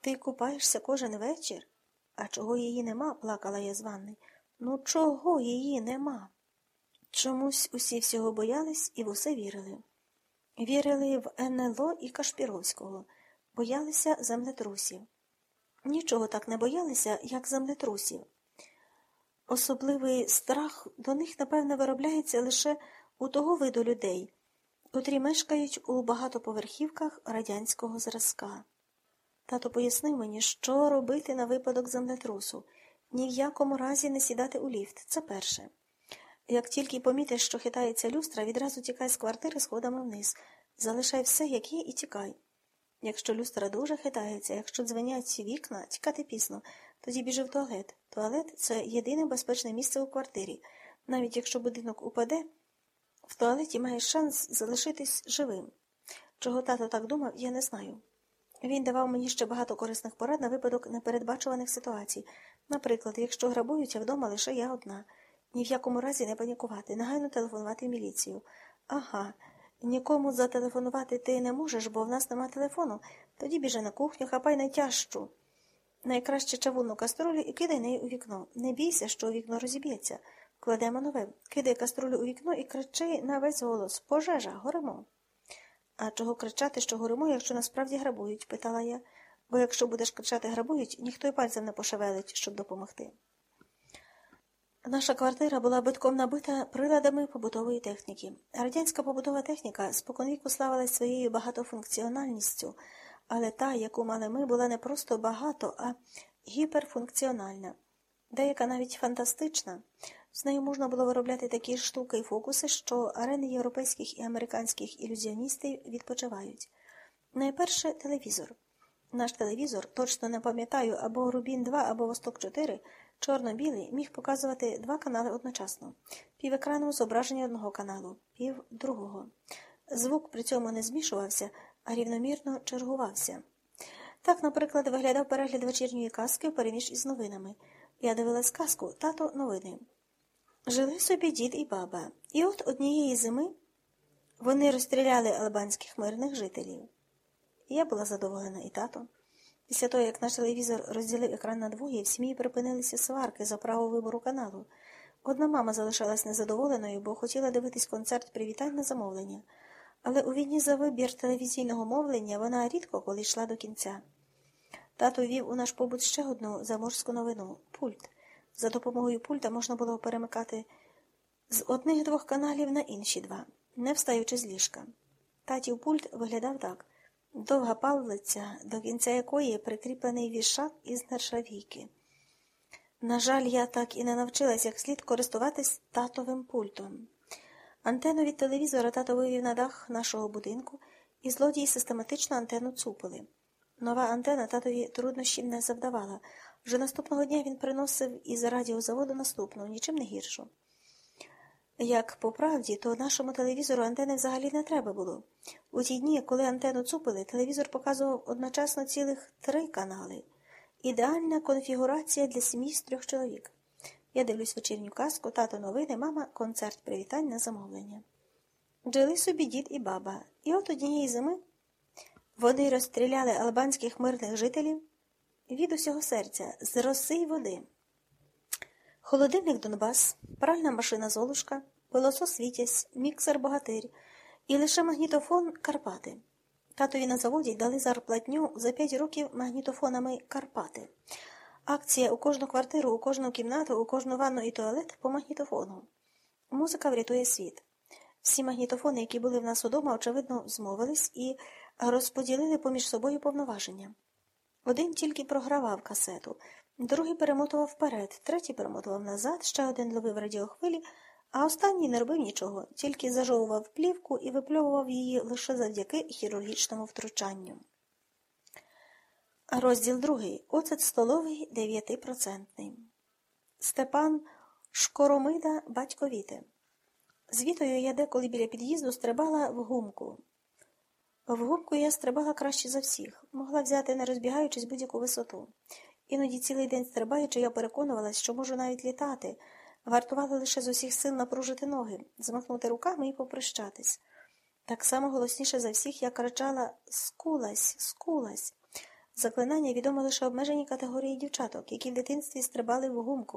Ти купаєшся кожен вечір? А чого її нема? плакала я з ванни. Ну, чого її нема? Чомусь усі всього боялись і в усе вірили. Вірили в НЛО і Кашпіровського, боялися землетрусів. Нічого так не боялися, як землетрусів. Особливий страх до них, напевне, виробляється лише у того виду людей, котрі мешкають у багатоповерхівках радянського зразка. Тато пояснив мені, що робити на випадок землетрусу. Ні в якому разі не сідати у ліфт. Це перше. Як тільки помітиш, що хитається люстра, відразу тікай з квартири сходами вниз. Залишай все, як є, і тікай. Якщо люстра дуже хитається, якщо дзвенять вікна, тікати пізно, тоді біжи в туалет. Туалет це єдине безпечне місце у квартирі. Навіть якщо будинок упаде, в туалеті маєш шанс залишитись живим. Чого тато так думав, я не знаю. Він давав мені ще багато корисних порад на випадок непередбачуваних ситуацій. Наприклад, якщо грабують, а вдома лише я одна. Ні в якому разі не панікувати, негайно телефонувати в міліцію. Ага, нікому зателефонувати ти не можеш, бо в нас нема телефону. Тоді біжи на кухню, хапай найтяжчу. Найкраще чавунну каструлю і кидай неї у вікно. Не бійся, що вікно розіб'ється. Кладемо нове. Кидай каструлю у вікно і кричи на весь голос Пожежа, горимо. А чого кричати, що горимо, якщо насправді грабують? питала я, бо якщо будеш кричати грабують, ніхто й пальцем не пошевелить, щоб допомогти. Наша квартира була битком набита приладами побутової техніки. Радянська побутова техніка споконвіку славилась своєю багатофункціональністю, але та, яку мали ми, була не просто багато, а гіперфункціональна, деяка навіть фантастична. З нею можна було виробляти такі штуки і фокуси, що арени європейських і американських ілюзіоністів відпочивають. Найперше телевізор. Наш телевізор, точно не пам'ятаю, або Рубін 2, або Восток 4, чорно-білий, міг показувати два канали одночасно, пів екрану зображення одного каналу, пів другого. Звук при цьому не змішувався, а рівномірно чергувався. Так, наприклад, виглядав перегляд вечірньої казки в переміж із новинами. Я дивилась казку, тато новини. Жили собі дід і баба, і от однієї зими вони розстріляли албанських мирних жителів. Я була задоволена і тато. Після того, як наш телевізор розділив екран на двоє, в сім'ї припинилися сварки за право вибору каналу. Одна мама залишалась незадоволеною, бо хотіла дивитись концерт привітань на замовлення. Але у війні за вибір телевізійного мовлення вона рідко коли йшла до кінця. Тато вів у наш побут ще одну заморську новину пульт. За допомогою пульта можна було перемикати з одних двох каналів на інші два, не встаючи з ліжка. Татів пульт виглядав так довга павлиця, до кінця якої прикріплений вішак із нержавійки. На жаль, я так і не навчилась як слід користуватись татовим пультом. Антенну від телевізора тато вивів на дах нашого будинку, і злодії систематично антенну цупили. Нова антена татові труднощів не завдавала. Вже наступного дня він приносив із радіозаводу наступну, нічим не гіршу. Як по правді, то нашому телевізору антени взагалі не треба було. У ті дні, коли антенну цупили, телевізор показував одночасно цілих три канали. Ідеальна конфігурація для сім'ї з трьох чоловік. Я дивлюсь вечірню казку, тато новини, мама концерт привітань на замовлення. Жили собі дід і баба, і от однієї зими вони розстріляли албанських мирних жителів від усього серця, з роси й води. Холодильник Донбас, пральна машина Золушка, пилосос Вітязь, міксер Богатир і лише магнітофон Карпати. Татові на заводі дали зарплатню за п'ять років магнітофонами Карпати. Акція у кожну квартиру, у кожну кімнату, у кожну ванну і туалет по магнітофону. Музика врятує світ. Всі магнітофони, які були в нас удома, очевидно, змовились і розподілили поміж собою повноваження. Один тільки програвав касету, другий перемотував вперед, третій перемотував назад, ще один ловив радіохвилі, а останній не робив нічого, тільки зажовував плівку і випльовував її лише завдяки хірургічному втручанню. Розділ другий. Оцет столовий дев'ятипроцентний. Степан Шкоромида батько Віти. З Вітою я деколи біля під'їзду стрибала в гумку. В гумку я стрибала краще за всіх, могла взяти, не розбігаючись будь-яку висоту. Іноді цілий день стрибаючи, я переконувалась, що можу навіть літати. Вартувало лише з усіх сил напружити ноги, змахнути руками і попрощатись. Так само голосніше за всіх я кричала Скулась, скулась. Заклинання відомо лише обмеженій категорії дівчаток, які в дитинстві стрибали в гумку.